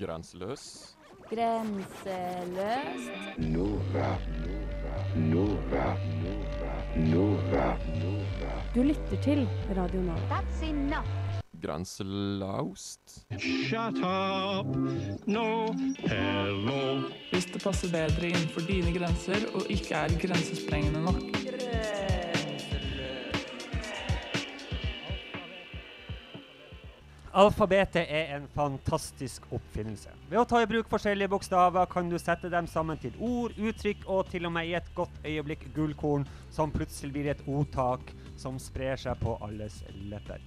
Grenseløs. Grenseløst. Nova, Nova, Nova, Nova. Du lytter til Radio Nova. That's enough. Grenselaust. Shut up! No, hello. Hvis det passer bedre innenfor dine grenser og ikke er grensesprengende nok. Alfabetet er en fantastisk oppfinnelse. Ved å ta i bruk forskjellige bokstaver kan du sette dem sammen til ord, uttrykk og til og med i et godt øyeblikk gullkorn som plutselig blir et ordtak som sprer seg på alles lepper.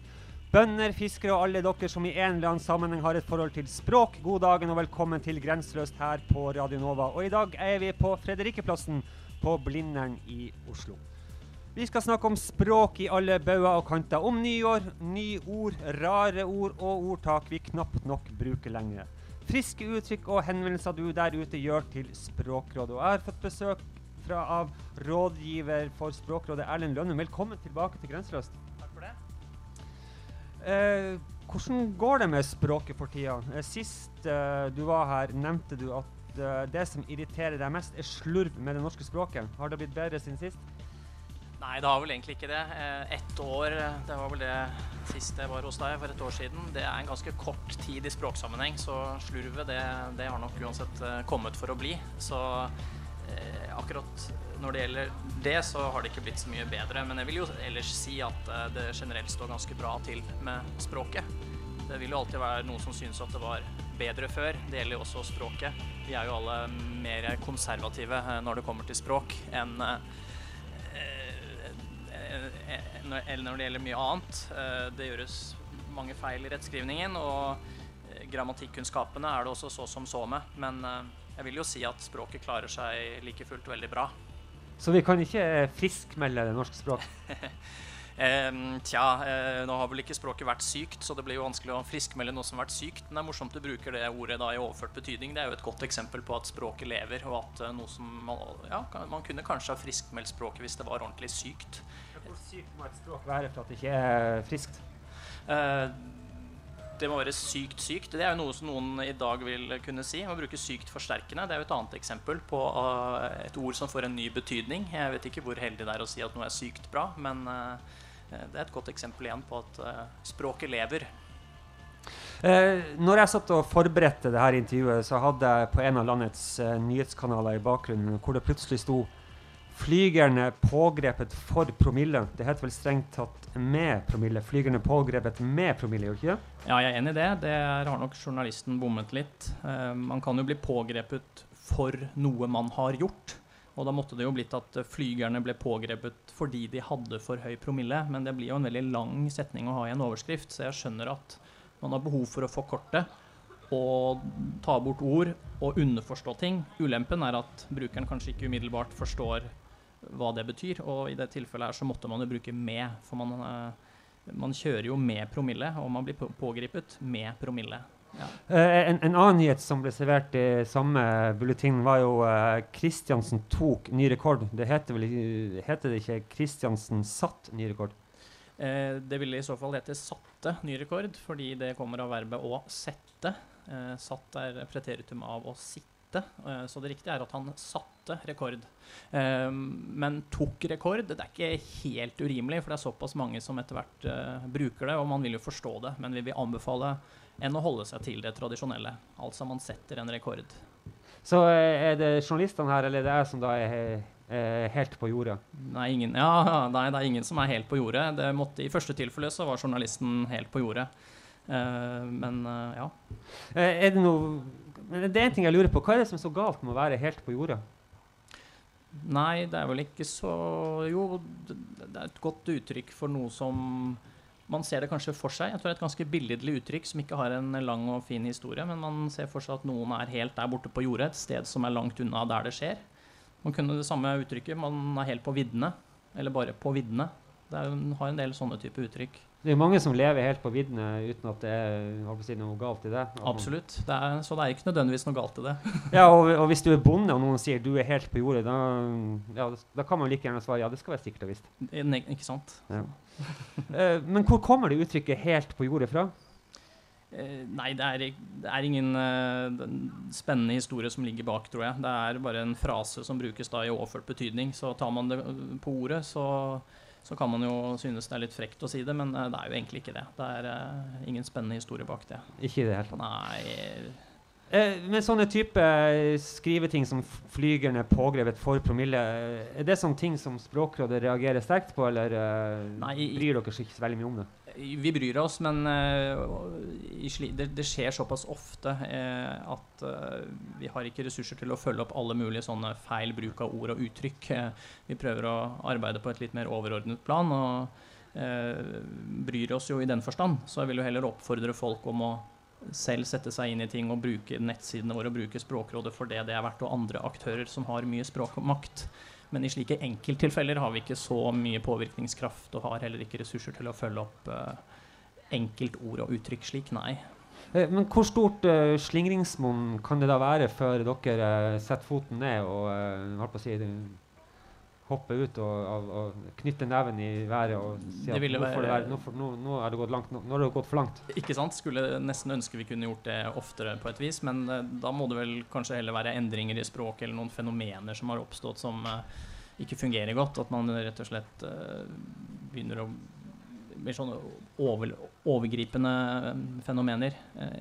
Bønder, fiskere og alle dere som i en eller annen sammenheng har et forhold til språk, god dagen og velkommen til Grenseløst her på Radio Nova. Og i dag er vi på Frederikeplassen på Blindern i Oslo. Vi skal snakke om språk i alle bauger og kanter. Om nyår, nye ord, rare ord og ordtak vi knapt nok bruker lenger. Friske uttrykk og henvendelser du der ute gjør til Språkrådet. Og jeg har fått besøk fra, av rådgiver for Språkrådet, Erlend Lønnum. Velkommen tilbake til Grenseløst. Takk for det. Eh, hvordan går det med språket for tida? Eh, sist eh, du var her, nevnte du at eh, det som irriterer deg mest, er slurv med det norske språket. Har det blitt bedre siden sist? Nei, det har vel egentlig ikke det. Eh, Ett år, det var vel det sist jeg var hos deg for et år siden. Det er en ganske kort tid i språksammenheng, så slurvet det, det har nok uansett eh, kommet for å bli. Så eh, akkurat når det gjelder det, så har det ikke blitt så mye bedre. Men jeg vil jo ellers si at eh, det generelt står ganske bra til med språket. Det vil jo alltid være noen som syns at det var bedre før. Det gjelder jo også språket. Vi er jo alle mer konservative eh, når det kommer til språk enn eh, eh, eller når det gjelder mye annet. Eh, Det gjøres mange feil i rettskrivningen, og eh, grammatikkunnskapene er det også så som så med. Men eh, jeg vil jo si at språket klarer seg like fullt veldig bra. Så vi kan ikke friskmelde det norske språket? Eh, tja, eh, nå har vel ikke språket vært sykt, så det blir jo vanskelig å friskmelde noe som har vært sykt. Men det er morsomt du bruker det ordet da i overført betydning. Det er jo et godt eksempel på at språket lever, og at eh, noe som man, ja, man kunne kanskje ha friskmeldt språket hvis det var ordentlig sykt. Sykt må et språk være for at det ikke er friskt? Uh, det må være sykt sykt. Det er jo noe som noen i dag vil kunne si. Å bruke sykt forsterkende. Det er jo et annet eksempel på uh, et ord som får en ny betydning. Jeg vet ikke hvor heldig det er å si at noe er sykt bra, men uh, det er et godt eksempel igjen på at språket lever. Eh, når jeg satt og forberedte det her intervjuet, så hadde jeg på en av landets nyhetskanaler i bakgrunnen hvor det plutselig sto 'Flygerne pågrepet for promille'. Det heter vel strengt tatt 'med promille'. Flygerne pågrepet med promille, gjør ikke det? Ja, jeg er enig i det. Det har nok journalisten bommet litt. Uh, man kan jo bli pågrepet for noe man har gjort. Og da måtte det jo blitt at flygerne ble pågrepet fordi de hadde for høy promille. Men det blir jo en veldig lang setning å ha i en overskrift, så jeg skjønner at man har behov for å forkorte og ta bort ord og underforstå ting. Ulempen er at brukeren kanskje ikke umiddelbart forstår hva det betyr, og i det tilfellet her så måtte man jo bruke med, for man eh, man kjører jo med promille, og man blir på- pågripet med promille. Ja. Uh, en, en annen nyhet som ble servert i samme bulletin, var jo uh, Kristiansen tok ny rekord. Det heter vel heter det ikke Kristiansen satt ny rekord? Uh, det ville i så fall hete satte ny rekord, fordi det kommer av verbet å sette. Uh, satt er preteritum av å sitte, eh, så det riktige er at han satte rekord. Eh, men tok rekord, det er ikke helt urimelig, for det er såpass mange som etter hvert eh, bruker det, og man vil jo forstå det, men vi vil anbefale enn å holde seg til det tradisjonelle. Altså man setter en rekord. Så eh, er det journalistene her, eller det er jeg som da er helt på jordet? Nei, ingen, ja, nei, det er ingen som er helt på jordet. Det måtte, I første tilfelle så var journalisten helt på jordet. Uh, men uh, ja. Er det noe Det er en ting jeg lurer på. Hva er det som er så galt med å være helt på jordet? Nei, det er vel ikke så Jo, det, er et godt uttrykk for noe som Man ser det kanskje for seg. Jeg tror det er et ganske billedlig uttrykk som ikke har en lang og fin historie, men man ser for seg at noen er helt der borte på jordet, et sted som er langt unna der det skjer. Man kunne det samme uttrykket. Man er helt på viddene. Eller bare på viddene. Det er, har en del sånne type uttrykk. Det er jo mange som lever helt på viddene uten at det er si, noe galt i det. Absolutt. Det er, så det er ikke nødvendigvis noe galt i det. Ja, og, og hvis du er bonde og noen sier du er helt på jordet, da, ja, da kan man like gjerne svare ja, det skal være sikkert og visst. Ne- Ikke sant? Ja. uh, men hvor kommer det uttrykket 'helt på jordet' fra? Uh, Nei, det er, det er ingen uh, spennende historie som ligger bak, tror jeg. Det er bare en frase som brukes da i overført betydning. Så tar man det på ordet, så, så kan man jo synes det er litt frekt å si det, men eh, det er jo egentlig ikke det. Det er eh, ingen spennende historie bak det. Ikke i det hele tatt. Nei Eh, med sånne type eh, skriveting som 'flygerne pågrepet for promille', eh, er det sånne ting som Språkrådet reagerer sterkt på, eller eh, Nei, i- bryr dere ikke så veldig mye om det? Vi bryr oss, men uh, i det, det skjer såpass ofte uh, at uh, vi har ikke ressurser til å følge opp alle mulige sånne feil bruk av ord og uttrykk. Vi prøver å arbeide på et litt mer overordnet plan, og bryr oss jo i den forstand. Så jeg vil jo heller oppfordre folk om å selv sette seg inn i ting og bruke nettsidene våre og bruke Språkrådet for det det er verdt, og andre aktører som har mye språkmakt. Men i slike enkelttilfeller har vi ikke så mye påvirkningskraft og har heller ikke ressurser til å følge opp eh, enkeltord og uttrykk slik, nei. Eh, men hvor stort uh, slingringsmonn kan det da være før dere uh, setter foten ned og uh, holdt på å si, hopper ut og, og, og knytte neven i været og si at nå, være- nå, for, nå, nå er det gått langt, nå, har det gått for langt? Ikke sant? Skulle nesten ønske vi kunne gjort det oftere på et vis, men eh, da må det vel kanskje heller være endringer i språket eller noen fenomener som har oppstått som uh, ikke fungerer godt. At man rett og slett uh, begynner å blir sånne over, overgripende fenomener.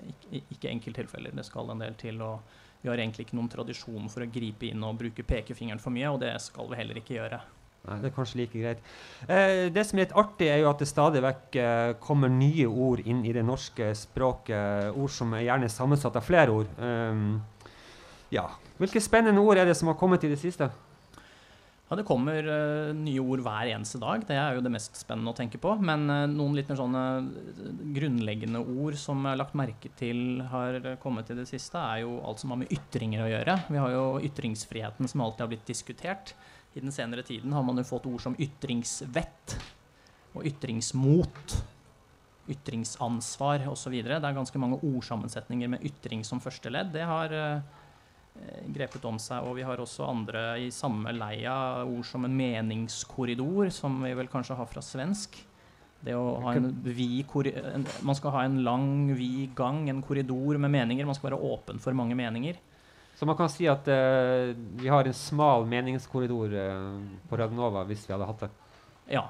Ikke, ikke enkelttilfeller. Det skal en del til. og vi har egentlig ikke noen tradisjon for å gripe inn og bruke pekefingeren for mye, og det skal vi heller ikke gjøre. Nei, det er kanskje like greit. Eh, det som er litt artig, er jo at det stadig vekk eh, kommer nye ord inn i det norske språket. Ord som er gjerne sammensatt av flere ord. Um, ja. Hvilke spennende ord er det som har kommet i det siste? Ja, Det kommer uh, nye ord hver eneste dag. Det er jo det mest spennende å tenke på. Men uh, noen litt mer sånne eh, grunnleggende ord som jeg har lagt merke til har kommet i det siste, er jo alt som har med ytringer å gjøre. Vi har jo ytringsfriheten som alltid har blitt diskutert. I den senere tiden har man jo fått ord som ytringsvett og ytringsmot. Ytringsansvar osv. Det er ganske mange ordsammensetninger med ytring som første ledd. Det har eh, grepet om seg. Og vi har også andre i samme leia ord som en meningskorridor, som vi vel kanskje har fra svensk. Det å ha en vid korridor, Man skal ha en lang, vid gang, en korridor med meninger. Man skal være åpen for mange meninger. Så man kan si at uh, vi har en smal meningskorridor uh, på Ragnova hvis vi hadde hatt det. Ja.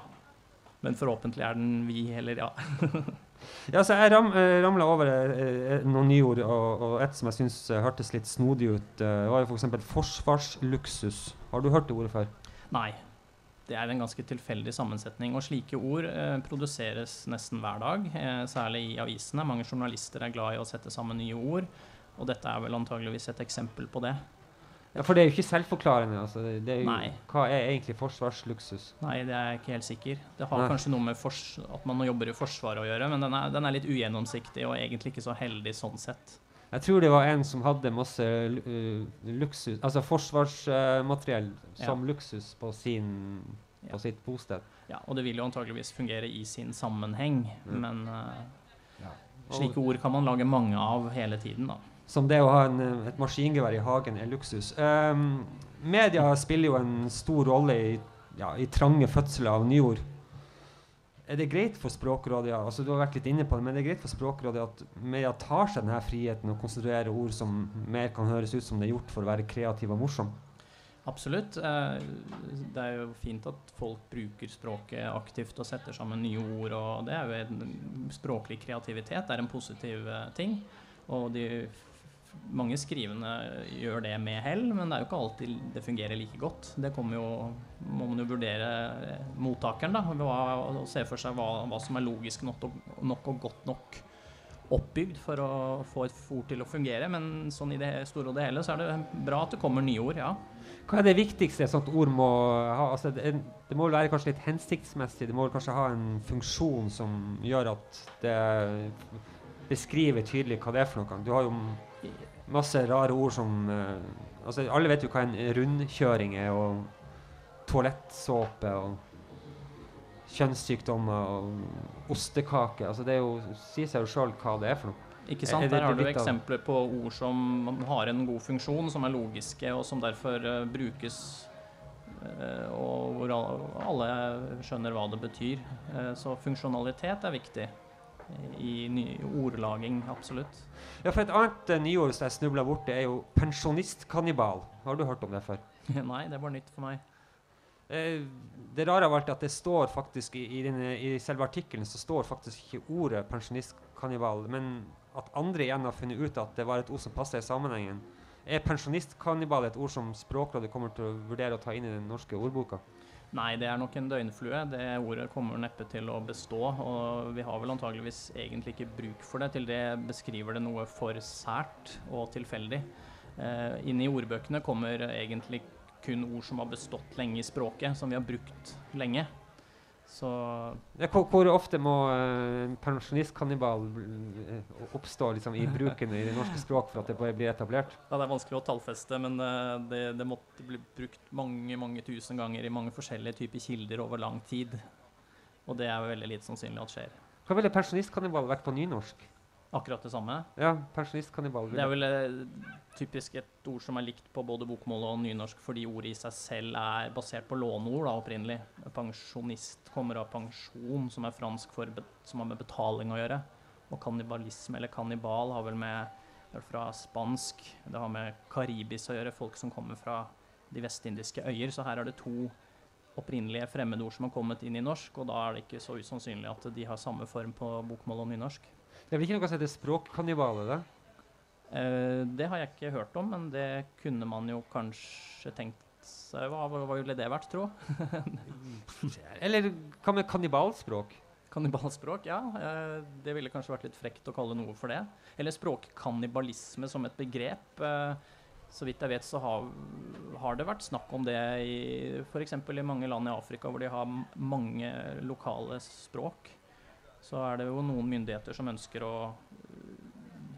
Men forhåpentlig er den vid, heller, ja. Ja, så jeg ram, eh, ramla over eh, noen nyord, og, og et som jeg syns hørtes litt snodig ut, Det var jo f.eks. forsvarsluksus. Har du hørt det ordet før? Nei. Det er en ganske tilfeldig sammensetning. Og slike ord eh, produseres nesten hver dag, eh, særlig i avisene. Mange journalister er glad i å sette sammen nye ord. Og dette er vel antageligvis et eksempel på det. Ja, For det er jo ikke selvforklarende. Altså. Det jo, Nei. Hva er egentlig forsvarsluksus? Nei, det er jeg ikke helt sikker. Det har Nei. kanskje noe med at man jobber i Forsvaret å gjøre, men den er, den er litt ugjennomsiktig og egentlig ikke så heldig sånn sett. Jeg tror det var en som hadde masse uh, luksus, altså forsvarsmateriell som luksus på, sin, Ja. på sitt bosted. Ja, og det vil jo antageligvis fungere i sin sammenheng, mm. men eh, Og slike ord kan man lage mange av hele tiden, da. Som det å ha en, et maskingevær i hagen er luksus. Um, media spiller jo en stor rolle i, ja, i trange fødsler av nyord. Er det greit for Språkrådet ja, altså du har vært litt inne på det, men er det greit for Språkrådet at media tar seg denne friheten og konstruerer ord som mer kan høres ut som det er gjort for å være kreativ og morsom? Absolutt. Eh, Det er jo fint at folk bruker språket aktivt og setter sammen nye ord, og det er jo en språklig kreativitet. Det er en positiv eh, ting. Og de mange skrivende gjør det med hell, men det er jo ikke alltid det fungerer like godt. Det kommer jo, må man jo vurdere eh, mottakeren, da, og se for seg hva, hva som er logisk nok og, nok og godt nok oppbygd for å få et fort til å fungere. Men sånn i det store og det hele så er det bra at det kommer nye ord, ja. Hva er det viktigste et sånt ord må ha? Altså, det, det må vel være kanskje litt hensiktsmessig? Det må vel kanskje ha en funksjon som gjør at det beskriver tydelig hva det er for noe? Du har jo masse rare ord som uh, altså, Alle vet jo hva en rundkjøring er, og toalettsåpe og kjønnssykdommer og ostekake. Altså, det er jo, sier seg jo sjøl hva det er for noe. Ikke sant? Der har du eksempler på ord som har en god funksjon, som er logiske, og som derfor uh, brukes uh, og hvor alle skjønner hva det betyr. Uh, så funksjonalitet er viktig. I ordlaging, absolutt. Ja, for et annet uh, nyord som jeg snubla borti, er jo pensjonistkannibal. Har du hørt om det før? Nei, det var nytt for meg. Eh, det rare av alt er at det står faktisk i, i, denne, i selve artikkelen så står faktisk ikke ordet pensjonistkannibal, men at andre igjen har funnet ut at det var et ord som passer i sammenhengen. Er pensjonistkannibal et ord som Språkrådet kommer til å vurdere å ta inn i den norske ordboka? Nei, det er nok en døgnflue. Det ordet kommer neppe til å bestå. Og vi har vel antageligvis egentlig ikke bruk for det. Til det beskriver det noe for sært og tilfeldig. Eh, inne i ordbøkene kommer egentlig kun ord som har bestått lenge i språket, som vi har brukt lenge. Så Ja, hvor, hvor ofte må eh, en pensjonistkannibal eh, oppstå liksom, i bruken i det norske språk for at det blir etablert? ja, det er vanskelig å tallfeste, men uh, det, det måtte bli brukt mange, mange tusen ganger i mange forskjellige typer kilder over lang tid. Og det er veldig lite sannsynlig at skjer. Hva ville pensjonistkannibal vært på nynorsk? Akkurat det samme. Ja, Pensjonist-kannibal. Det er vel eh, typisk et ord som er likt på både bokmål og nynorsk, fordi ordet i seg selv er basert på låneord da, opprinnelig. Pensjonist kommer av pensjon, som er fransk for som har med betaling å gjøre. Og kannibalisme, eller kannibal, har vel med det er fra spansk. Det har med karibis å gjøre, folk som kommer fra de vestindiske øyer. Så her er det to opprinnelige fremmedord som har kommet inn i norsk, og da er det ikke så usannsynlig at de har samme form på bokmål og nynorsk. Det er vel ikke noe som heter språkkannibale? det? Uh, det har jeg ikke hørt om, men det kunne man jo kanskje tenkt seg Hva, hva hva ville det vært, tro? Eller hva med kannibalspråk? Kannibalspråk? Ja, Uh, det ville kanskje vært litt frekt å kalle noe for det. Eller språkkannibalisme som et begrep. Uh, så vidt jeg vet, så har, har det vært snakk om det i f.eks. i mange land i Afrika hvor de har mange lokale språk. Så er det jo noen myndigheter som ønsker å øh,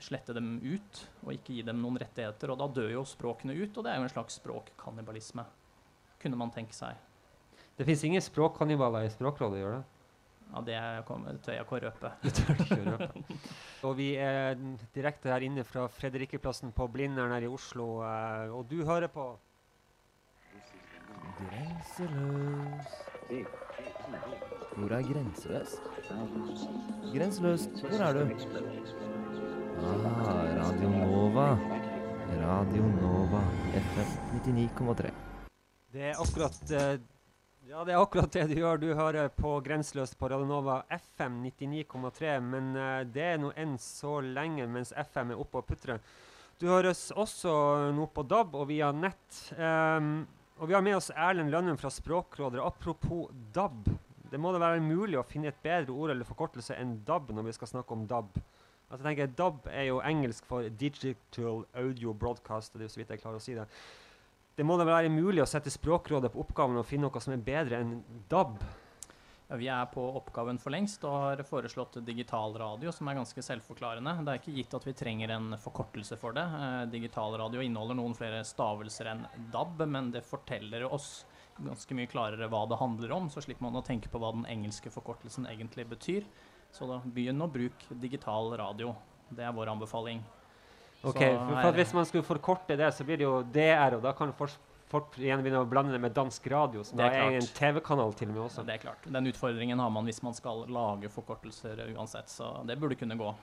slette dem ut og ikke gi dem noen rettigheter. Og da dør jo språkene ut, og det er jo en slags språkkannibalisme. Kunne man tenke seg. Det fins ingen språkkannibaler i Språkrådet, gjør det? Ja, det er- tør jeg ikke å røpe. Det tør ikke å røpe. Og vi er direkte her inne fra Fredrikkeplassen på Blindern her i Oslo, eh, og du hører på Grenseløs. Hvor er grenseløs? Grenseløs, hvor er du? Ah, Radio Nova. Radio Nova, FM 99,3. Det er akkurat eh, ja, det er akkurat det du gjør. Du hører på Grenseløst på Radionova FM 99,3, men eh, det er nå enn så lenge mens FM er oppe og putrer. Du høres også nå på DAB og via nett. Um, og vi har med oss Erlend Lønnum fra Språkrådet. Apropos DAB. Det må da være mulig å finne et bedre ord eller forkortelse enn DAB når vi skal snakke om DAB. Altså, jeg tenker DAB er jo engelsk for Digital Audio Broadcast. Det er jo så vidt jeg klarer å si det. Det må da være mulig å sette Språkrådet på oppgaven og finne noe som er bedre enn DAB. Ja, vi er på oppgaven for lengst og har foreslått digital radio, som er ganske selvforklarende. Det er ikke gitt at vi trenger en forkortelse for det. Eh, digital radio inneholder noen flere stavelser enn DAB, men det forteller oss ganske mye klarere hva det handler om, så slipper man å tenke på hva den engelske forkortelsen egentlig betyr. Så da begynn å bruke digital radio. Det er vår anbefaling. Ok, for, Hvis man skulle forkorte det, så blir det jo DR, og da kan folk igjen begynne å blande det med dansk radio, som er er en. TV-kanal til og med også. Ja, det er klart. Den utfordringen har man hvis man skal lage forkortelser uansett, så det burde kunne gå.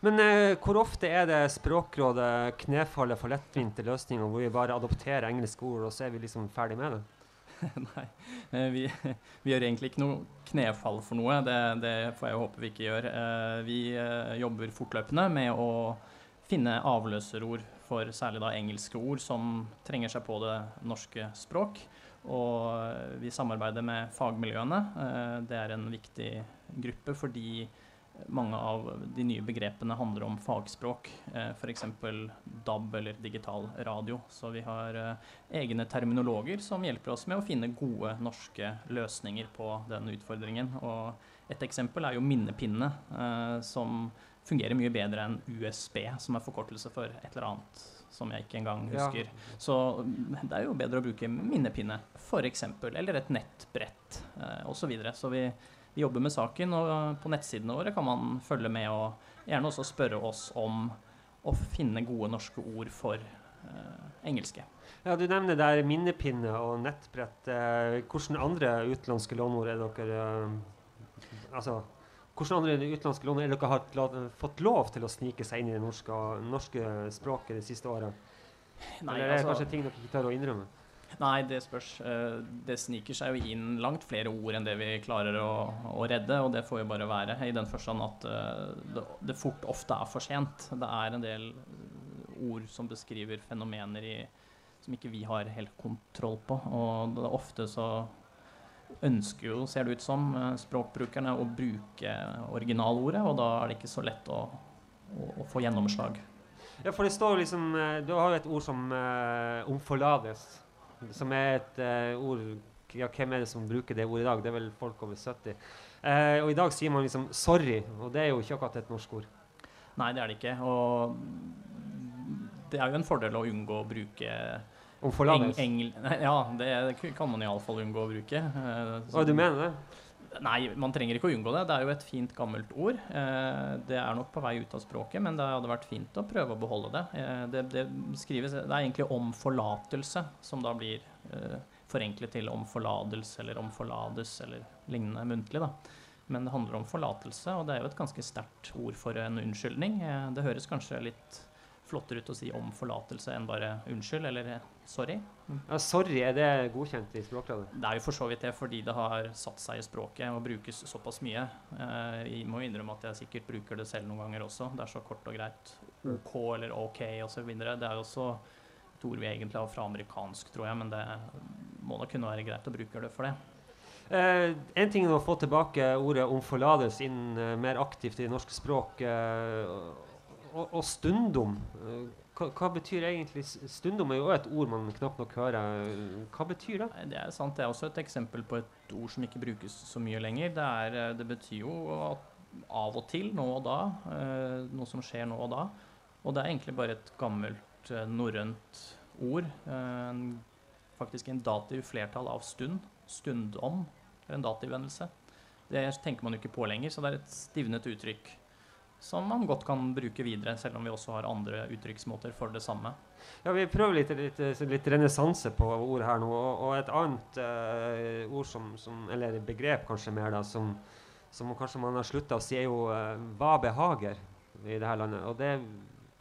Men eh, hvor ofte er det Språkrådet knefaller for lettvinte løsninger hvor vi bare adopterer engelske ord, og så er vi liksom ferdig med det? Nei, eh, vi, vi gjør egentlig ikke noe knefall for noe. Det, det får jeg håpe vi ikke gjør. Eh, Vi eh, jobber fortløpende med å finne avløserord for særlig da engelske ord som trenger seg på det norske språk. Og vi samarbeider med fagmiljøene. Det er en viktig gruppe fordi mange av de nye begrepene handler om fagspråk, eh, f.eks. DAB eller digital radio. Så vi har eh, egne terminologer som hjelper oss med å finne gode norske løsninger på den utfordringen. Og et eksempel er jo minnepinne, eh, som fungerer mye bedre enn USB, som er forkortelse for et eller annet som jeg ikke engang Ja. husker. Så mm, det er jo bedre å bruke minnepinne, f.eks., eller et nettbrett eh, osv. Så, videre. så vi, vi jobber med saken, og på nettsidene våre kan man følge med og gjerne også spørre oss om å finne gode norske ord for eh, engelske. Ja, Du nevner der minnepinne og nettbrett. Eh, hvilke andre utenlandske lånord er dere eh, Altså, Hvordan andre utenlandske lånord er dere har la- fått lov til å snike seg inn i det norske, norske språket de siste året? Nei, Eller er det altså- kanskje ting dere ikke tør å innrømme? Nei, det spørs. Eh, Det sniker seg jo inn langt flere ord enn det vi klarer å, å redde, og det får jo bare være, i den forstand at eh, det, det fort ofte er for sent. Det er en del ord som beskriver fenomener i, som ikke vi har helt kontroll på, og det er ofte så ønsker jo, ser det ut som, eh, språkbrukerne å bruke originalordet, og da er det ikke så lett å, å, å få gjennomslag. Ja, for det står liksom Du har jo et ord som uh, 'omforlades', som er et uh, ord ja, Hvem er det som bruker det ordet i dag? Det er vel folk over 70. Uh, og i dag sier man liksom 'sorry', og det er jo ikke akkurat et norsk ord. Nei, det er det ikke. Og det er jo en fordel å unngå å bruke eng, engel... Nei, ja, det kan man iallfall unngå å bruke. Hva så- Å, du mener det? Nei, man trenger ikke å unngå det. Det er jo et fint, gammelt ord. Eh, det er nok på vei ut av språket, men det hadde vært fint å prøve å beholde det. Eh, det, det skrives Det er egentlig om forlatelse, som da blir eh, forenklet til om forladelse eller om forlades eller lignende muntlig, da. Men det handler om forlatelse, og det er jo et ganske sterkt ord for en unnskyldning. Det høres kanskje litt flottere ut å si om forlatelse enn bare unnskyld eller eh, sorry. Ja, 'Sorry', er det godkjent i Språkrådet? Det er jo for så vidt det, fordi det har satt seg i språket og brukes såpass mye. Eh, jeg må innrømme at jeg sikkert bruker det selv noen ganger også. Det er så kort og greit. OK eller OK osv. Det er jo også et ord vi egentlig har fra amerikansk, tror jeg, men det må da kunne være greit å bruke det for det. Uh, en ting er å få tilbake ordet 'omforlades' inn uh, mer aktivt i norsk språk. eh, og, og stundom. eh, hva, hva betyr egentlig Stundom er jo et ord man knapt nok hører. Hva betyr det? Det er sant. Det er også et eksempel på et ord som ikke brukes så mye lenger. Det, er, eh, det betyr jo av og til, nå og da. eh, noe som skjer nå og da. Og det er egentlig bare et gammelt norrønt ord. faktisk en dativ flertall av stund. Stundom. Er en dativvendelse. Det tenker man jo ikke på lenger, så det er et stivnet uttrykk. Som man godt kan bruke videre, selv om vi også har andre uttrykksmåter for det samme. Ja, Vi prøver litt, litt, litt renessanse på ordet her nå. Og, og et annet uh, ord som, som Eller begrep kanskje mer, da, som, som kanskje man har slutta å si, er jo uh, 'hva behager' i det her landet. Og det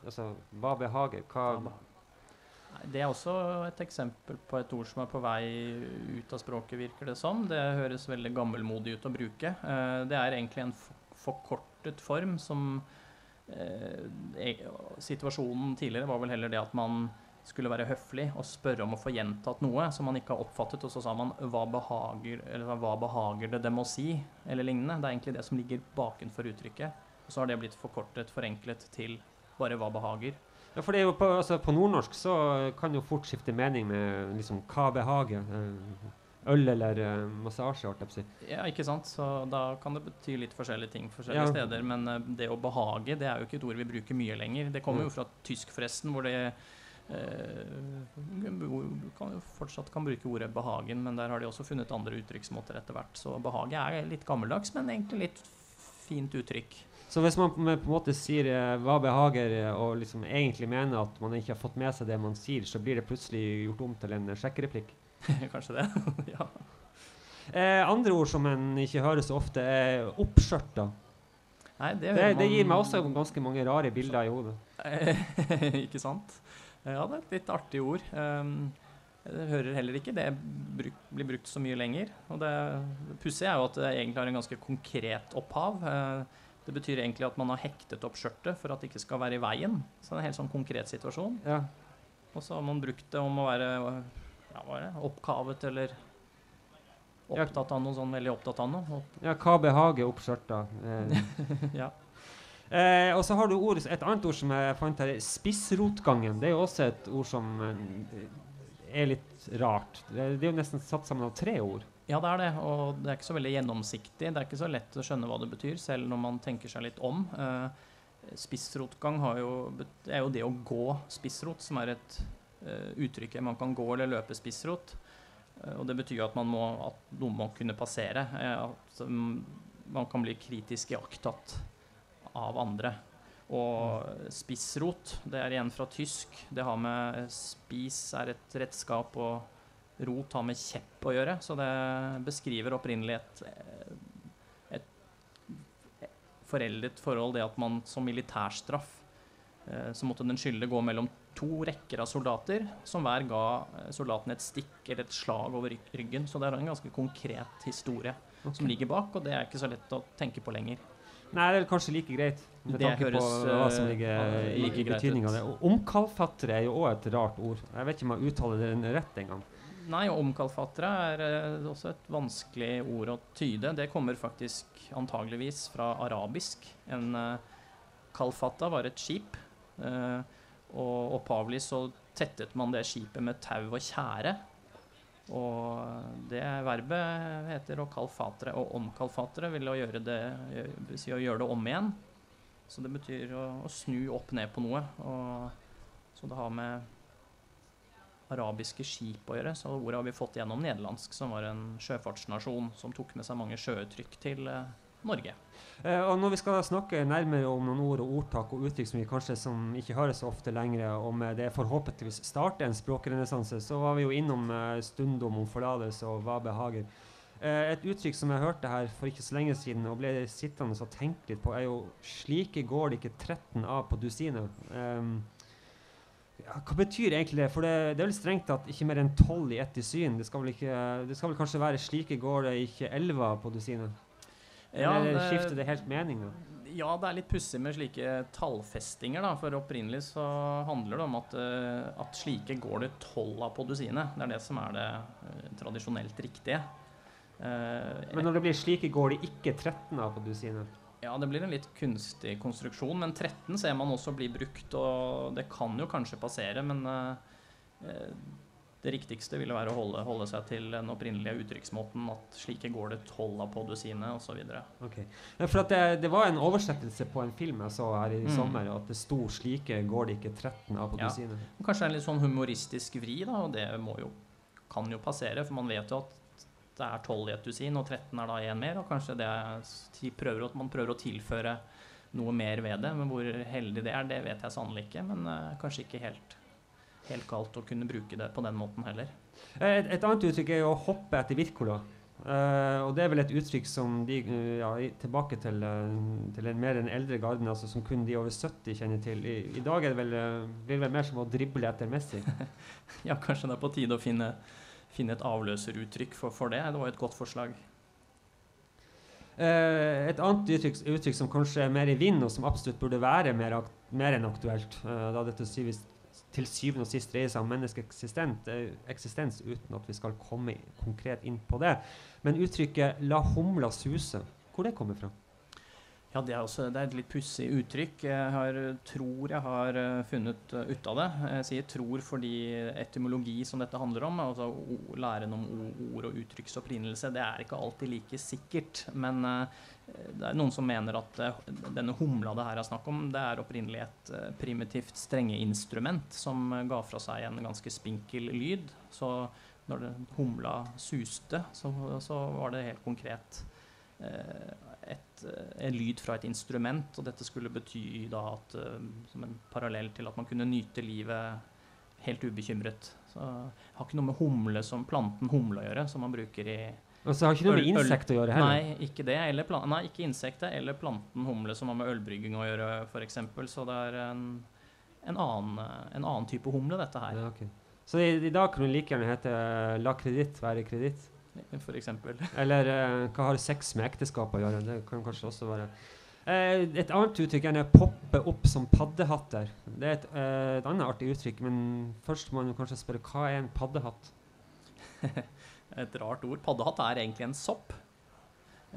Altså, hva behager? Hva ja, Det er også et eksempel på et ord som er på vei ut av språket, virker det som. Det høres veldig gammelmodig ut å bruke. Eh, det er egentlig en for- forkortet form som eh, e- Situasjonen tidligere var vel heller det at man skulle være høflig og spørre om å få gjentatt noe som man ikke har oppfattet, og så sa man hva behager, eller, hva behager det dem å si, eller lignende. Det er egentlig det som ligger bakenfor uttrykket. Og så har det blitt forkortet, forenklet til bare hva behager. Ja, for på, altså, på nordnorsk så kan jo fort skifte mening med liksom hva behager. Øl eller uh, massasje, holdt jeg på å si. Ja, ikke sant? Så da kan det bety litt forskjellige ting forskjellige Ja. steder. Men uh, det å behage, det er jo ikke et ord vi bruker mye lenger. Det kommer Mm. jo fra tysk, forresten, hvor det uh, kan jo fortsatt kan bruke ordet behagen, men der har de også funnet andre uttrykksmåter etter hvert. Så behage er litt gammeldags, men egentlig litt fint uttrykk. Så hvis man på en måte sier eh, hva behager, eh, og liksom egentlig mener at man ikke har fått med seg det man sier, så blir det plutselig gjort om til en sjekkereplikk. Kanskje det? ja. Eh, andre ord som en ikke hører så ofte, er oppskjørta. Nei, det, Det, det gir meg også ganske mange rare bilder i hodet. ikke sant? Ja, det er et litt artig ord. Um, jeg hører heller ikke det bruk, blir brukt så mye lenger. Og det pussige er jo at det egentlig har en ganske konkret opphav. Uh, det betyr egentlig at man har hektet opp skjørtet for at det ikke skal være i veien. Så det er en helt sånn konkret situasjon. Ja. Og så har man brukt det om å være ja, hva er det, oppkavet eller opptatt av noe sånn veldig opptatt av noe. Opp, ja, hva behager oppskjørta? Eh, ja. Eh, og så har du ord, et annet ord som jeg fant her, spissrotgangen. Det er jo også et ord som eh, er litt rart. Det, det er jo nesten satt sammen av tre ord. Ja, det er det. Og det er ikke så veldig gjennomsiktig. Det er ikke så lett å skjønne hva det betyr, selv når man tenker seg litt om. Eh, spissrotgang har jo, er jo det å gå spissrot, som er et eh, uttrykk. Man kan gå eller løpe spissrot. Eh, og det betyr at, man må, at noe må kunne passere. Eh, at mm, man kan bli kritisk iakttatt av andre. Og spissrot, det er igjen fra tysk. Det har med spis er et redskap, og rot har med kjepp å gjøre. Så det beskriver opprinnelig et, et foreldet forhold, det at man som militærstraff så måtte den skyldige gå mellom to rekker av soldater, som hver ga soldatene soldaten et stikk eller et slag over ryggen. Så det er en ganske konkret historie som ligger bak, og det er ikke så lett å tenke på lenger. Nei, det er kanskje like greit. Med Det tanke på hva som eh, ligger like i, i betydninga av det. Omkalfattere er jo òg et rart ord. Jeg vet ikke om jeg uttaler det rett engang. Nei, omkalfatre er uh, også et vanskelig ord å tyde. Det kommer faktisk antageligvis fra arabisk. En uh, kalfata var et skip, eh, og opphavlig så tettet man det skipet med tau og tjære. Og det verbet heter å kalfatre, og omkalfatre vil å gjøre det, si å gjøre det om igjen. Så det betyr å, å snu opp ned på noe. Og, så det har med arabiske skip å gjøre. Så ordet har vi fått gjennom nederlandsk, som var en sjøfartsnasjon som tok med seg mange sjøuttrykk til eh, Norge. Eh, og når vi skal snakke nærmere om noen ord og ordtak og uttrykk som vi kanskje som ikke hører så ofte lenger, om eh, det forhåpentligvis starter en språkrenessanse, så var vi jo innom eh, stundom om forlatelse og hva behager. Eh, et uttrykk som jeg hørte her for ikke så lenge siden og ble sittende og tenke litt på, er jo 'slike går det ikke 13 av på dusinet'. Ehm, ja, hva betyr egentlig det? For det, det er vel strengt tatt ikke mer enn tolv i ett dusyn. Det skal vel, ikke, det skal vel kanskje være 'slike går det ikke elleve på dusinet'? Eller det- skifter det helt mening, da? Ja, det er litt pussig med slike tallfestinger, da. For opprinnelig så handler det om at, eh, at slike går det tolv av på dusinet. Det er det som er det eh, tradisjonelt riktige. Eh, Men når det blir slike, går det ikke 13 av på dusinet? Ja, det blir en litt kunstig konstruksjon, men 13 ser man også bli brukt, og det kan jo kanskje passere, men det riktigste ville være å holde, holde seg til den opprinnelige uttrykksmåten at slike går det 12 av på dusinet, osv. Ok. Ja, For det, det var en oversettelse på en film jeg så her i Mm. sommer, at det sto 'slike går det ikke 13 av på Ja. dusinet'. Kanskje en litt sånn humoristisk vri, da, og det må jo, kan jo passere, for man vet jo at det er 12 i et dusin, og 13 er da én mer, og kanskje det er, de prøver, at man prøver å tilføre noe mer ved det, men hvor heldig det er, det vet jeg sannelig ikke, men uh, kanskje ikke helt, helt galt å kunne bruke det på den måten heller. Eh, Et, et annet uttrykk er jo å hoppe etter Wirkola. Uh, og det er vel et uttrykk som de eh, ja, tilbake til, uh, til en mer enn eldre garden, altså som kun de over 70 kjenner til. I, i dag er det vel, blir det vel mer som å drible etter Messi. Ja, kanskje det er på tide å finne, finne et avløseruttrykk for, for det. Det var jo et godt forslag. Et annet uttrykk, uttrykk som kanskje er mer i vind, og som absolutt burde være mer, mer enn aktuelt, da det til syvende, til syvende og sist dreier seg om menneskets eh, uten at vi skal komme konkret inn på det. Men uttrykket 'la humla suse', hvor det kommer fra? Ja, det er, også, det er et litt pussig uttrykk. Jeg har, tror jeg har eh, funnet uh, ut av det. Jeg sier 'tror' fordi etymologi som dette handler om, altså læren om ord og uttrykks opprinnelse, det er ikke alltid like sikkert. Men eh, det er noen som mener at eh, denne humla det her er snakk om, det er opprinnelig et eh, primitivt strengeinstrument som eh, ga fra seg en ganske spinkel lyd. Så når humla suste, så, så var det helt konkret eh, et, eh, en lyd fra et instrument, og dette skulle bety da at eh, som en parallell til at man kunne nyte livet helt ubekymret. Så det har ikke noe med humle som planten humle å gjøre, som man bruker i Altså, har ikke noe med insekt å gjøre heller? Nei, ikke det. Eller nei, ikke insektet eller planten humle som har med ølbrygging å gjøre, f.eks. Så det er en, en, annen, en annen type humle, dette her, Ja, okay. Så i, i dag kan det like gjerne hete eh, 'la kreditt være kreditt'? For eksempel. Eller eh, hva har sex med ekteskap å gjøre? Det kan kanskje også være Eh, et annet uttrykk er å poppe opp som paddehatter. Det er et, eh, et annet artig uttrykk, men først må man kanskje spørre hva er en paddehatt? Et rart ord. Paddehatt er egentlig en sopp.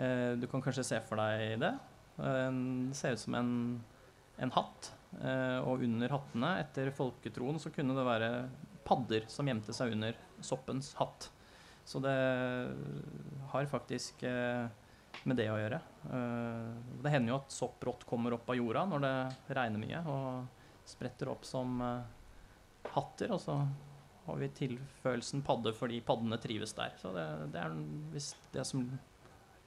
Eh, du kan kanskje se for deg det. det Den ser ut som en, en hatt. Eh, og under hattene, etter folketroen, så kunne det være padder som gjemte seg under soppens hatt. Så det har faktisk eh, med det å gjøre. Eh, det hender jo at sopprått kommer opp av jorda når det regner mye, og spretter opp som eh, hatter. Og så har vi tilfølelsen padde fordi paddene trives der. Så det, det er visst det som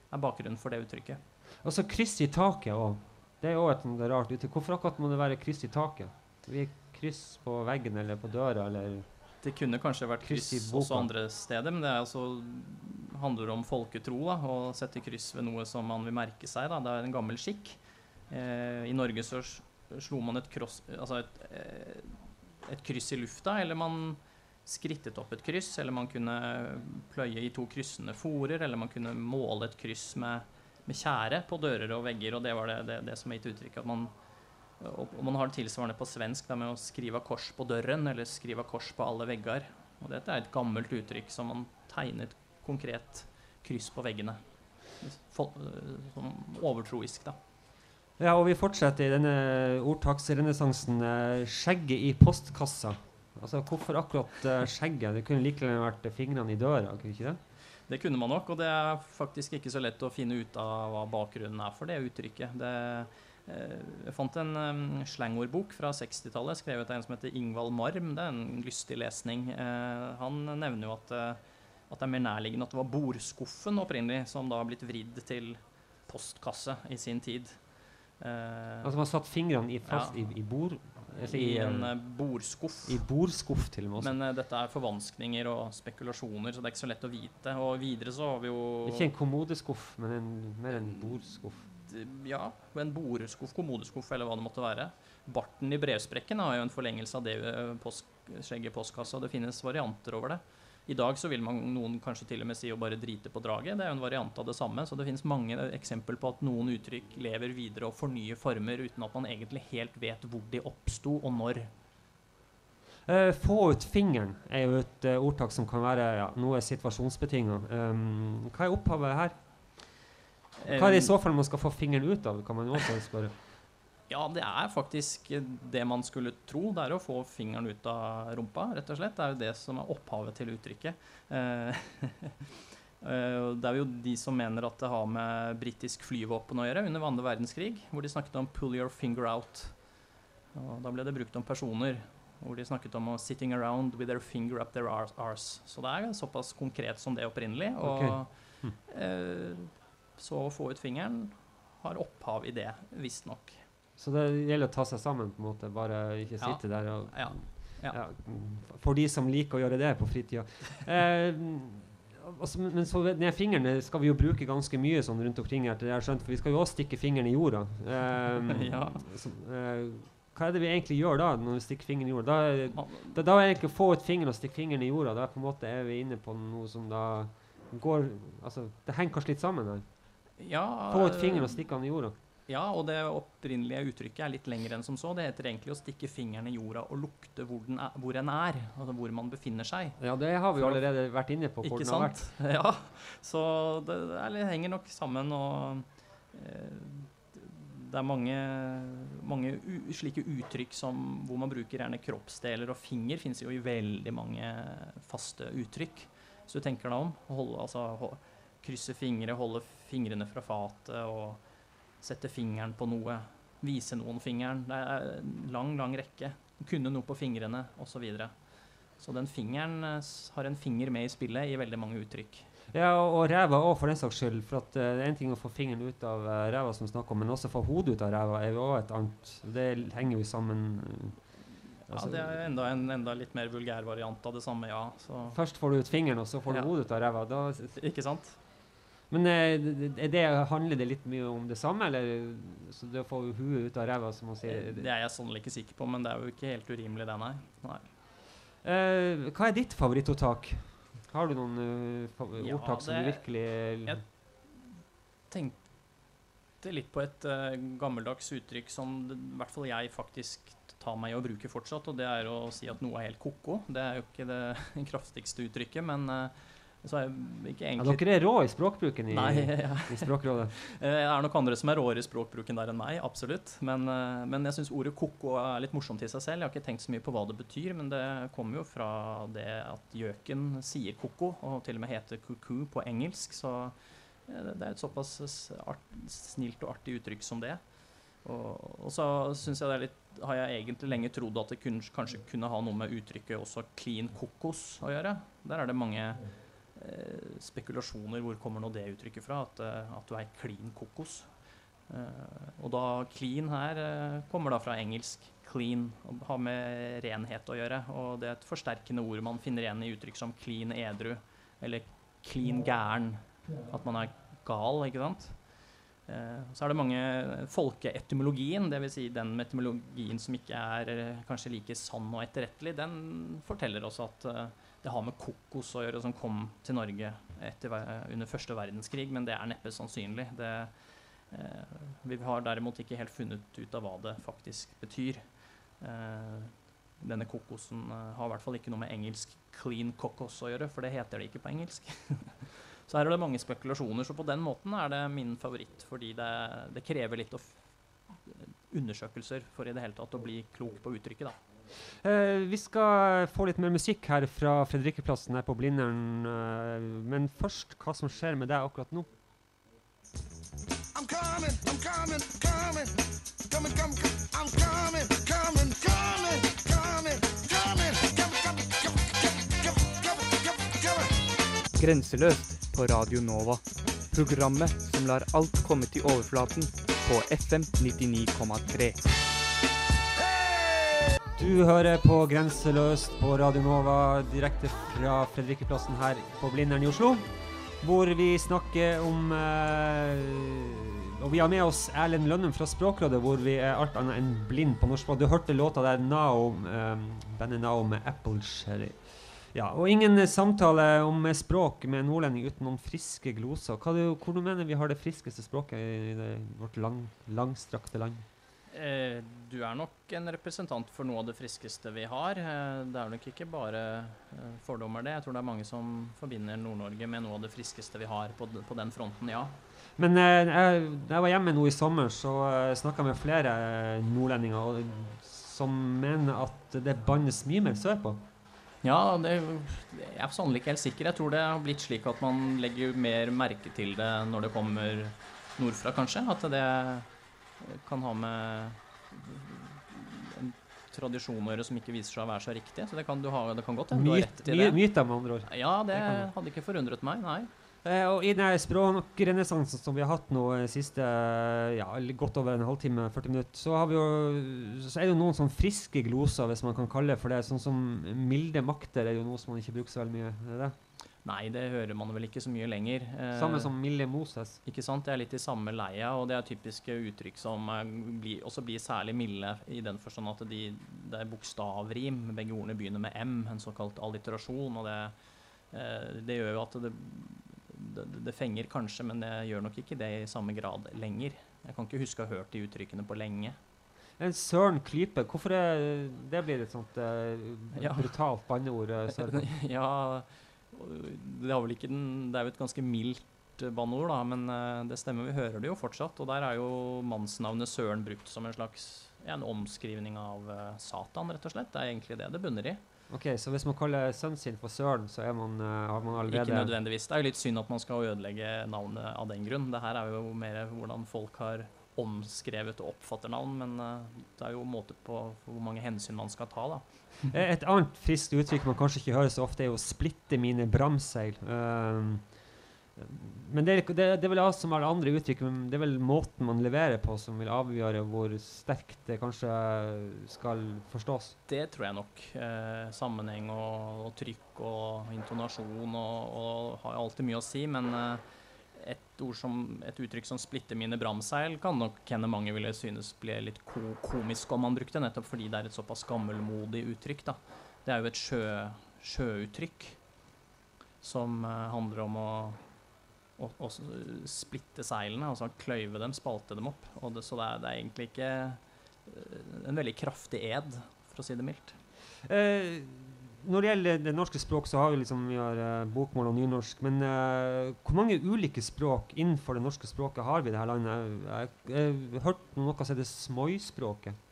er bakgrunnen for det uttrykket. Og så kryss i taket òg. Det er òg et rart uttrykk. Hvorfor akkurat må det være kryss i taket? Vi kryss på veggen eller på døra eller Det kunne kanskje vært Kryss kryss, også andre steder, men det er altså, handler om folketro. Da, å sette kryss ved noe som man vil merke seg. Da. Det er en gammel skikk. Eh, I Norge så slo man et, kross, altså et, eh, et kryss i lufta, eller man skrittet opp et kryss, eller man kunne pløye i to kryssende forer, eller man kunne måle et kryss med, med tjære på dører og vegger, og det var det, det, det som har gitt uttrykk at man og, og man har det tilsvarende på svensk da, med å skrive kors på døren, eller skrive kors på alle vegger. Og dette er et gammelt uttrykk som man tegnet konkret kryss på veggene. Øh, Som overtroisk, da. Ja, og vi fortsetter i denne ordtaksrenessansen. eh, Skjegget i postkassa. Altså, Hvorfor akkurat eh, skjegget? Det kunne like gjerne vært fingrene i døra. kunne ikke det? Det kunne man nok, og det er faktisk ikke så lett å finne ut av hva bakgrunnen er for det uttrykket. Det, eh, jeg fant en um, slangordbok fra 60-tallet skrevet av en som heter Ingvald Marm. Det er en lystig lesning. Eh, han nevner jo at, eh, at det er mer nærliggende at det var bordskuffen opprinnelig, som da har blitt vridd til postkasse i sin tid. Eh, Altså, Man satt fingrene i fast Ja. i, i bord... altså, I eh, en eh, bordskuff. I bordskuff, til og med. også. Men eh, dette er forvanskninger og spekulasjoner, så det er ikke så lett å vite. Og videre så har vi jo Ikke en kommodeskuff, men en, mer en bordskuff. Ja, en boreskuff, kommodeskuff eller hva det måtte være. Barten i brevsprekken er jo en forlengelse av det eh, post, skjegget i postkassa, det finnes varianter over det. I dag så vil man, noen kanskje til og med si å bare drite på draget. Det er jo en variant av det samme, så det finnes mange eksempel på at noen uttrykk lever videre og fornyer former uten at man egentlig helt vet hvor de oppsto og når. Uh, få ut fingeren er jo et uh, ordtak som kan være ja, noe situasjonsbetinga. Um, hva er opphavet her? Hva er det i så fall man skal få fingeren ut av? kan man også spørre. Ja, det er faktisk det man skulle tro. Det er å få fingeren ut av rumpa, rett og slett. Det er jo det som er opphavet til uttrykket. Eh, eh, det er jo de som mener at det har med britisk flyvåpen å gjøre under andre verdenskrig, hvor de snakket om 'pull your finger out'. Og da ble det brukt om personer, hvor de snakket om 'sitting around with their finger up their ars'. ars. Så det er såpass konkret som det opprinnelig. Og okay. Hm. eh, så å få ut fingeren har opphav i det, visstnok. Så det gjelder å ta seg sammen, på en måte. Bare ikke Ja. sitte der og Ja. Ja. ja, For de som liker å gjøre det på fritida. Eh, altså, men så ned fingrene skal vi jo bruke ganske mye sånn rundt omkring til det jeg har skjønt, for vi skal jo også stikke fingeren i jorda. Eh, Ja. så, eh, hva er det vi egentlig gjør da, når vi stikker fingeren i jorda? Da, da, da er egentlig å få ut fingeren og stikke fingeren i jorda. Da på en måte er vi inne på noe som da går Altså, det henger kanskje litt sammen her. Ja, Få ut fingeren og stikke den i jorda. Ja, og det opprinnelige uttrykket er litt lengre enn som så. Det heter egentlig å stikke fingeren i jorda og lukte hvor, den er, hvor en er, altså hvor man befinner seg. Ja, det har vi allerede vært inne på. Ikke sant? Ja, så det, det er, henger nok sammen, og eh, det er mange, mange slike uttrykk som, hvor man bruker gjerne kroppsdeler, og finger finnes jo i veldig mange faste uttrykk. hvis du tenker deg om, holde, altså, ho- krysse fingre, holde fingrene fra fatet og sette fingeren på noe, vise noen fingeren. Det er en lang, lang rekke. Kunne noe på fingrene, osv. Så, videre. så den fingeren eh, har en finger med i spillet i veldig mange uttrykk. Ja, og, og ræva òg, for den saks skyld. For at, uh, det er en ting å få fingeren ut av uh, ræva, som snakker om, men også få hodet ut av ræva er jo òg et annet. Det henger jo sammen. Ja, altså, Det er enda en enda litt mer vulgær variant av det samme, ja. Så, Først får du ut fingeren, og så får du Ja. hodet ut av ræva. Da, ikke sant? Men er det- handler det litt mye om det samme, eller så det å få huet ut av ræva, som man sier? Det er jeg sannelig ikke sikker på, men det er jo ikke helt urimelig, det, nei. nei. Eh, hva er ditt favorittordtak? Har du noen uh, ordtak Ja, som du virkelig Jeg tenkte litt på et uh, gammeldags uttrykk som det, i hvert fall jeg faktisk tar meg i å bruke fortsatt, og det er å si at noe er helt ko-ko. Det er jo ikke det kraftigste uttrykket, men eh, så er ja, Dere er rå i språkbruken i, Nei, ja. i Språkrådet. Eh, Det er nok andre som er råere i språkbruken der enn meg, absolutt. Men, eh, men jeg syns ordet ko-ko er litt morsomt i seg selv. Jeg har ikke tenkt så mye på hva det betyr, men det kommer jo fra det at gjøken sier ko-ko, og til og med heter kuku på engelsk. Så eh, det er et såpass art, snilt og artig uttrykk som det. Og, og så synes jeg det er litt, har jeg egentlig lenge trodd at det kun, kanskje kunne ha noe med uttrykket også 'clean kokos' å gjøre. Der er det mange spekulasjoner hvor kommer nå det uttrykket fra, at, eh, at du er clean kokos. Eh, og da clean her eh, kommer da fra engelsk clean, og har med renhet å gjøre. Og det er et forsterkende ord man finner igjen i uttrykk som clean edru, eller clean gæren. At man er gal, ikke sant. Eh, så er det mange Folkeetymologien, dvs. Si den etymologien som ikke er eh, kanskje like sann og etterrettelig, den forteller oss at eh, det har med kokos å gjøre, som kom til Norge etter, under første verdenskrig, men det er neppe sannsynlig. Det, eh, vi har derimot ikke helt funnet ut av hva det faktisk betyr. Eh, denne kokosen eh, har i hvert fall ikke noe med engelsk 'clean cocos' å gjøre, for det heter det ikke på engelsk. så her er det mange spekulasjoner, så på den måten er det min favoritt, fordi det, det krever litt undersøkelser for i det hele tatt å bli klok på uttrykket. da. Uh, vi skal få litt mer musikk her fra Fredrikkeplassen her på Blindern. Uh, men først hva som skjer med deg akkurat nå. I'm coming, I'm coming, coming. Coming, coming, I'm coming, coming, coming, coming, coming, coming, coming, Grenseløst på Radio Nova. Programmet som lar alt komme til overflaten på FM 99,3. Du hører på Grenseløst på Radio Nova direkte fra Fredrikkeplassen her på Blindern i Oslo. Hvor vi snakker om eh, Og vi har med oss Erlend Lønnum fra Språkrådet, hvor vi er alt annet enn blind på norsk. Du hørte låta der Nao, eh, bandet Nao med Apple Cherry. Ja, og ingen samtale om språk med en nordlending uten noen friske gloser. Hva du, hvor du mener vi har det friskeste språket i det, vårt lang, langstrakte land? Eh, du er nok en representant for noe av det friskeste vi har. Eh, det er nok ikke bare eh, fordommer, det. Jeg tror det er mange som forbinder Nord-Norge med noe av det friskeste vi har på, den fronten, ja. Men jeg, jeg var hjemme nå i sommer, så snakka med flere nordlendinger som mener at det bannes mye mer sørpå. Ja, det, jeg er sannelig ikke helt sikker. Jeg tror det har blitt slik at man legger mer merke til det når det kommer nordfra, kanskje. At det kan ha med en tradisjon å gjøre som ikke viser seg å være så riktig. Så det kan, du ha, det kan godt hende du har Myt, rett i det. myter, med andre ord. Ja, det Det hadde ikke forundret meg, nei. Eh, og i den språkrenessansen som vi har hatt nå eh, siste eh, ja, godt over en halvtime, 40 minutter, så, har vi jo, så er det jo noen sånn friske gloser, hvis man kan kalle det for det. Sånn som milde makter er jo noe som man ikke bruker så veldig mye. Er det? Nei, det hører man vel ikke så mye lenger. Eh, Samme som Mille Moses. Ikke sant? Det er litt i samme leia, og det er typiske uttrykk som er, blir, også blir særlig milde i den forstand at de, det er bokstavrim. Begge ordene begynner med M, en såkalt alliterasjon. og det, eh, det gjør jo at det, det, det fenger kanskje, men det gjør nok ikke det i samme grad lenger. Jeg kan ikke huske å ha hørt de uttrykkene på lenge. En søren klype, hvorfor er det blir et sånt eh, Ja. brutalt banneord? Søren? ja, det, har vel ikke den, det er jo et ganske mildt eh, banneord, da, men eh, det stemmer, vi hører det jo fortsatt. Og der er jo mannsnavnet Søren brukt som en slags ja, en omskrivning av eh, Satan, rett og slett. Det er egentlig det det bunner i. Ok, Så hvis man kaller sønnen sin for Søren, så er man, har man Ikke nødvendigvis. Det er jo litt synd at man skal ødelegge navnet av den grunn. Det her er jo mer hvordan folk har omskrevet og oppfatter navn, men eh, det er jo måte på hvor mange hensyn man skal ta, da. Eh, Et annet friskt uttrykk man kanskje ikke hører så ofte, er jo 'splitte mine bramseil'. Um, men det, det, det er vel alt som alle andre uttrykk, men det er vel måten man leverer på som vil avgjøre hvor sterkt det kanskje skal forstås. Det tror jeg nok. Eh, sammenheng og, og trykk og intonasjon og, og har alltid mye å si, men eh, et, ord som, et uttrykk som 'splitter mine bramseil' kan nok hende mange ville synes ble litt ko komisk om man brukte, nettopp fordi det er et såpass gammelmodig uttrykk. da. Det er jo et sjø, sjøuttrykk som uh, handler om å, å, å splitte seilene, altså kløyve dem, spalte dem opp. Det, så det er, det er egentlig ikke eh, en veldig kraftig ed, for å si det mildt. Eh, når det gjelder det norske språk, så har vi liksom vi har uh, bokmål og nynorsk. Men uh, hvor mange ulike språk innenfor det norske språket har vi i dette landet? Jeg, jeg, jeg har hørt noe som heter smoispråket.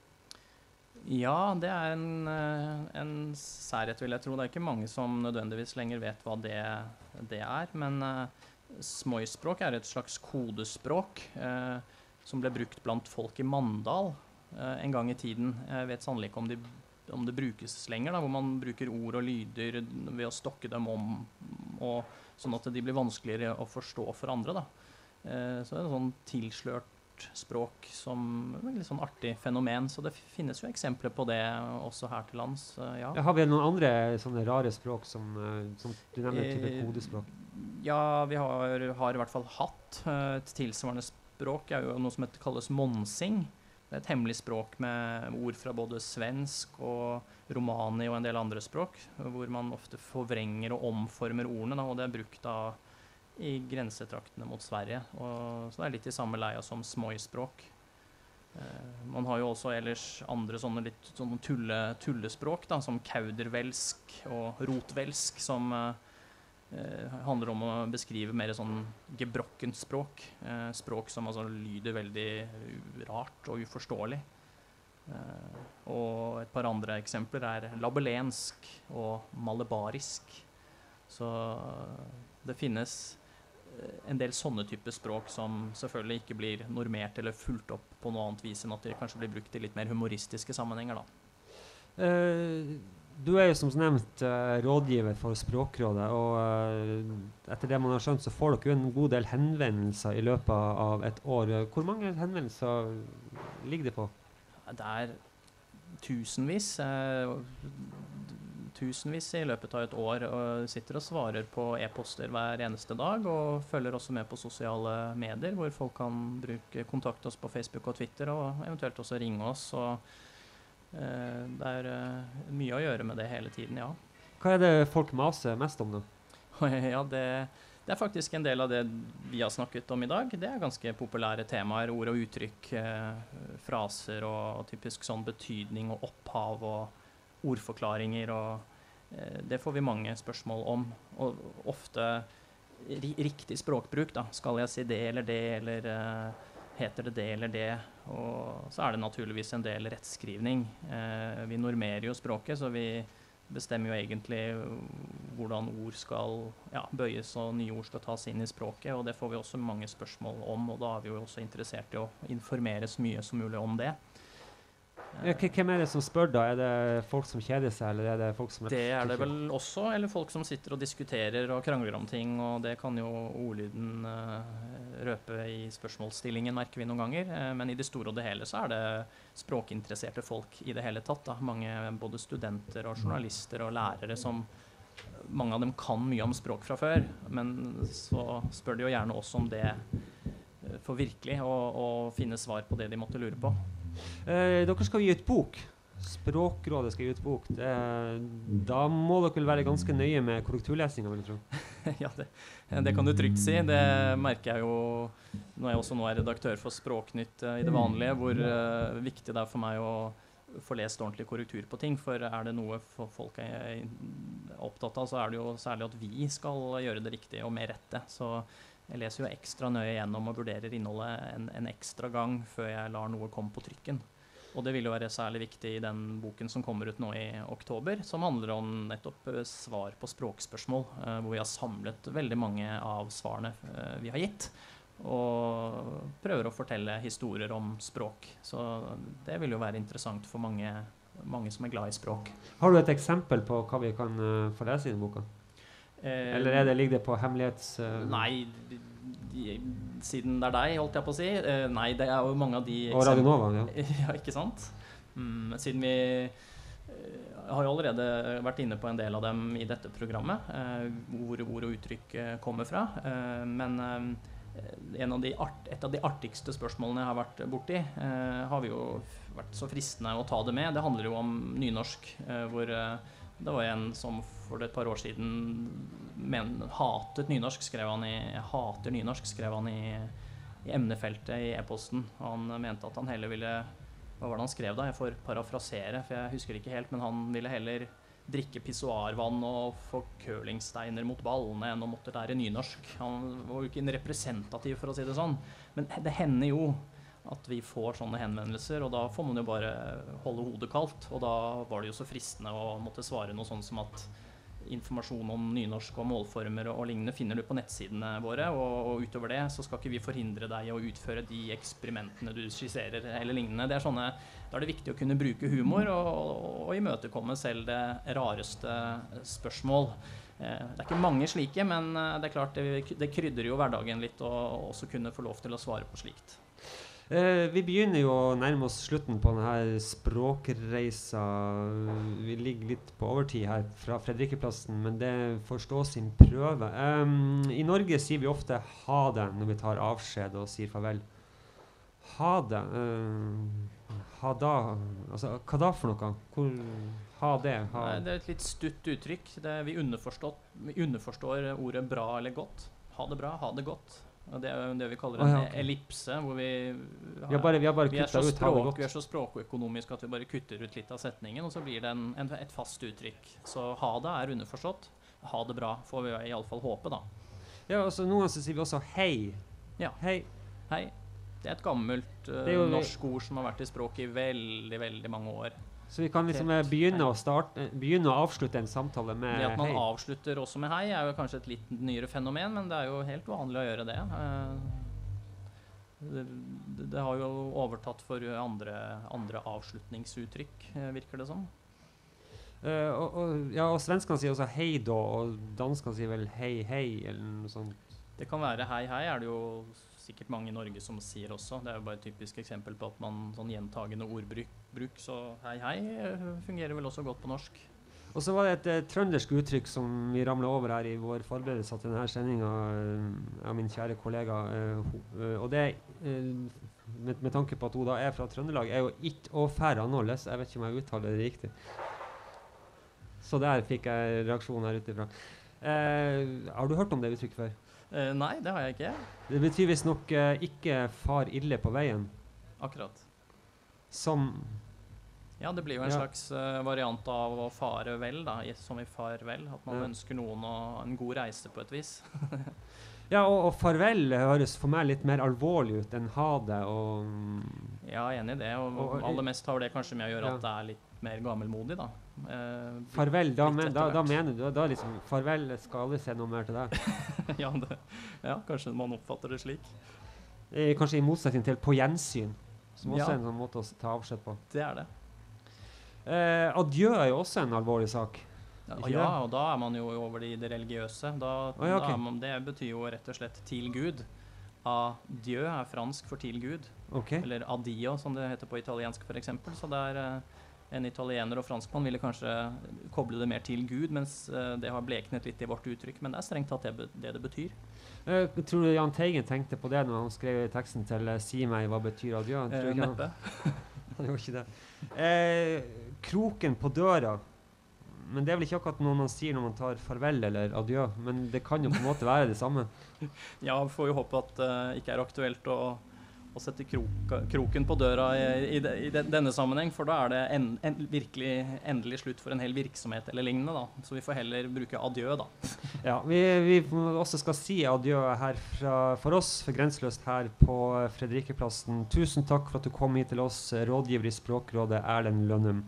Ja, det er en, eh, en særhet, vil jeg tro. Det er ikke mange som nødvendigvis lenger vet hva det, det er. Men uh, smoispråk er et slags kodespråk uh, som ble brukt blant folk i Mandal en gang i tiden. Jeg vet sannelig ikke om, de, om det brukes lenger, da, hvor man bruker ord og lyder ved å stokke dem om, og, sånn at de blir vanskeligere å forstå for andre. Da. Eh, så det er et sånn tilslørt språk som et litt sånn artig fenomen. Så det finnes jo eksempler på det også her til lands. eh, ja. Har vi noen andre sånne rare språk som, eh, som du nevner, type Eh, kodespråk? Ja, vi har, har i hvert fall hatt et tilsvarende språk. språk er jo noe som heter, kalles monsing. Det er et hemmelig språk med ord fra både svensk og romani og en del andre språk, hvor man ofte forvrenger og omformer ordene, da, og det er brukt da i grensetraktene mot Sverige. Og, så det er litt i samme leia som smoispråk. Eh, man har jo også ellers andre sånne litt sånne tulle, tullespråk, da, som kaudervelsk og rotvelsk, som eh, handler om å beskrive mer sånn gebrokkent språk. Eh, språk som altså lyder veldig rart og uforståelig. Eh, og et par andre eksempler er labelensk og malebarisk. Så det finnes eh, en del sånne typer språk som selvfølgelig ikke blir normert eller fulgt opp på noe annet vis enn at de kanskje blir brukt i litt mer humoristiske sammenhenger. da. Eh, du er jo som nevnt eh, rådgiver for Språkrådet, og eh, etter det man har skjønt, så får dere jo en god del henvendelser i løpet av et år. Hvor mange henvendelser ligger det på? Det er tusenvis. Eh, tusenvis i løpet av et år. Og sitter og svarer på e-poster hver eneste dag. Og følger også med på sosiale medier, hvor folk kan bruke kontakte oss på Facebook og Twitter, og eventuelt også ringe oss. Og det er eh, mye å gjøre med det hele tiden, ja. Hva er det folk maser mest om, da? ja, det, det er faktisk en del av det vi har snakket om i dag. Det er ganske populære temaer. Ord og uttrykk, eh, fraser og typisk sånn betydning og opphav og ordforklaringer og eh, Det får vi mange spørsmål om. Og ofte ri riktig språkbruk, da. Skal jeg si det eller det, eller eh, heter det det eller det? Og så er det naturligvis en del rettskrivning. Eh, vi normerer jo språket, så vi bestemmer jo egentlig hvordan ord skal ja, bøyes og nye ord skal tas inn i språket. Og det får vi også mange spørsmål om, og da er vi jo også interessert i å informere så mye som mulig om det. Hvem er det som spør, da? Er det folk som kjeder seg, eller er det folk som Det er det vel også, eller folk som sitter og diskuterer og krangler om ting, og det kan jo ordlyden uh, røpe i spørsmålsstillingen, merker vi noen ganger. Uh, men i det store og det hele så er det språkinteresserte folk i det hele tatt. Da. Mange både studenter og journalister og lærere som Mange av dem kan mye om språk fra før, men så spør de jo gjerne også om det eh, for virkelig å finne svar på det de måtte lure på. Eh, dere skal gi ut bok. Språkrådet skal gi ut bok. Det, da må dere vel være ganske nøye med korrekturlesinga, vil jeg tro. ja, det, det kan du trygt si. Det merker jeg jo når jeg også nå er redaktør for Språknytt eh, i det vanlige, hvor uh, viktig det er for meg å få lest ordentlig korrektur på ting. For er det noe folk er opptatt av, så er det jo særlig at vi skal gjøre det riktig og med rette. Så jeg leser jo ekstra nøye gjennom og vurderer innholdet en, en ekstra gang før jeg lar noe komme på trykken. Og det vil jo være særlig viktig i den boken som kommer ut nå i oktober, som handler om nettopp eh, svar på språkspørsmål, eh, hvor vi har samlet veldig mange av svarene eh, vi har gitt. Og prøver å fortelle historier om språk. Så det vil jo være interessant for mange, mange som er glad i språk. Har du et eksempel på hva vi kan få lese i den boka? Eh, Eller er det, ligger det på hemmelighets... Uh, Nei, de, de, siden det er deg, holdt jeg på å si. Eh, nei, det er jo mange av de Og Radionova, ja. ja, ikke sant? Mm, siden vi eh, har jo allerede vært inne på en del av dem i dette programmet, eh, hvor ord og uttrykk kommer fra. Men en av de art, et av de artigste spørsmålene jeg har vært borti, har vi jo vært så fristende å ta det med. Det handler jo om nynorsk, hvor det var en som for et par år siden men, hatet nynorsk, skrev han i hater nynorsk, skrev han i, i emnefeltet i e-posten. Han mente at han heller ville Hva var det han skrev da? Jeg får parafrasere, for jeg husker det ikke helt. Men han ville heller drikke pissoarvann og få curlingsteiner mot ballene enn å måtte lære nynorsk. Han var jo ikke en representativ, for å si det sånn. Men det hender jo at vi får sånne henvendelser, og da får man jo bare holde hodet kaldt. Og da var det jo så fristende å måtte svare noe sånn som at informasjon om nynorsk og målformer og, lignende finner du på nettsidene våre, og, og utover det så skal ikke vi forhindre deg å utføre de eksperimentene du skisserer eller lignende. Det er sånne, da er det viktig å kunne bruke humor og, og imøtekomme selv det rareste spørsmål. Eh, Det er ikke mange slike, men eh, det er klart det, det krydrer jo hverdagen litt å også kunne få lov til å svare på slikt. Eh, vi begynner jo å nærme oss slutten på denne språkreisa. Vi ligger litt på overtid her fra Fredrikkeplassen, men det får stå sin prøve. Um, I Norge sier vi ofte 'ha det' når vi tar avskjed og sier farvel. ha det eh, Ha da Altså, hva da for noe? Hvor Ha det? Ha Nei, det er et litt stutt uttrykk. Det, vi, vi underforstår ordet bra eller godt. Ha det bra, ha det godt. Og det er jo det vi kaller en en ja, okay. ellipse, hvor vi Vi har bare, vi har bare vi er, så språk, vi er så språkøkonomiske at vi bare kutter ut litt av setningen, og så blir det en, en, et fast uttrykk. Så ha det er underforstått. Ha det bra, får vi iallfall håpe, da. Ja, altså, noen ganger sier vi også hei. Ja. Hei. Hei. Det er et gammelt uh, er norsk ord som har vært i språket i veldig, veldig mange år. Så vi kan liksom eh, begynne å starte eh, Begynne å avslutte en samtale med hei. Det at man hei. avslutter også med hei, er jo kanskje et litt nyere fenomen, men det er jo helt vanlig å gjøre det. Eh, Det, det, har jo overtatt for andre, andre avslutningsuttrykk, virker det som. Uh, og, og, ja, og svenskene sier også hei da, og danskene sier vel hei hei, eller noe sånt. Det kan være hei, hei, er det jo sikkert mange i Norge som sier også. Det er jo bare et typisk eksempel på at man sånn gjentagende ordbruk, bruk, så hei, hei eh, fungerer vel også godt på norsk. Og så var det et eh, trøndersk uttrykk som vi ramla over her i vår forberedelse til denne sendinga av min kjære kollega. eh, ho- eh, og det, eh, med, med tanke på at hun da er fra Trøndelag, er jo ikke og fære annerledes'. Jeg vet ikke om jeg uttaler det riktig. Så der fikk jeg reaksjon her ute ifra. Eh, har du hørt om det uttrykket før? Eh, nei, det har jeg ikke. Det betyr visstnok uh, 'ikke far ille på veien'. Akkurat. Som Ja, det blir jo en Ja. slags eh, variant av å fare vel, da, som i far vel. At man Ja. ønsker noen å, en god reise på et vis. Ja, og, og farvel høres for meg litt mer alvorlig ut enn ha det og Ja, enig i det. Og, Og- og- aller mest har det kanskje med å gjøre Ja. at det er litt mer gammelmodig, da. Eh, Farvel, da, men, da, da mener du da liksom Farvel, skal aldri se noe mer til deg. ja, det, ja, kanskje man oppfatter det slik. Eh, Kanskje i motsetning til på gjensyn, som også Ja. er en sånn måte å ta avskjed på. Det er det. Eh, adjø er jo også en alvorlig sak. Ja, Ikke ja, det? og da er man jo over i det religiøse. Da, oh, ja, okay. da man, det betyr jo rett og slett 'til Gud'. Adieu er fransk for 'til Gud'. Okay. Eller adio, som det heter på italiensk f.eks. Så det er eh, en italiener og franskmann ville kanskje koble det mer til Gud, mens eh, det har bleknet litt i vårt uttrykk. Men det er strengt tatt det det, det betyr. Eh, tror du Jahn Teigen tenkte på det når han skrev teksten til 'Si meg hva betyr adjø'? Neppe. Han gjorde ikke det. Eh, kroken på døra. Men det er vel ikke akkurat noe man sier når man tar farvel eller adjø. Men det kan jo på en måte være det samme. Ja, vi får jo håpe at det ikke er aktuelt å, å sette kroka, kroken på døra i, i, de- i de, denne sammenheng, for da er det en, en, virkelig endelig slutt for en hel virksomhet eller lignende. da. Så vi får heller bruke adjø, da. Ja, vi, vi også skal si adjø her fra, for oss, for Grenseløst her på Fredrikeplassen. Tusen takk for at du kom hit til oss, rådgiver i Språkrådet Erlend Lønnum.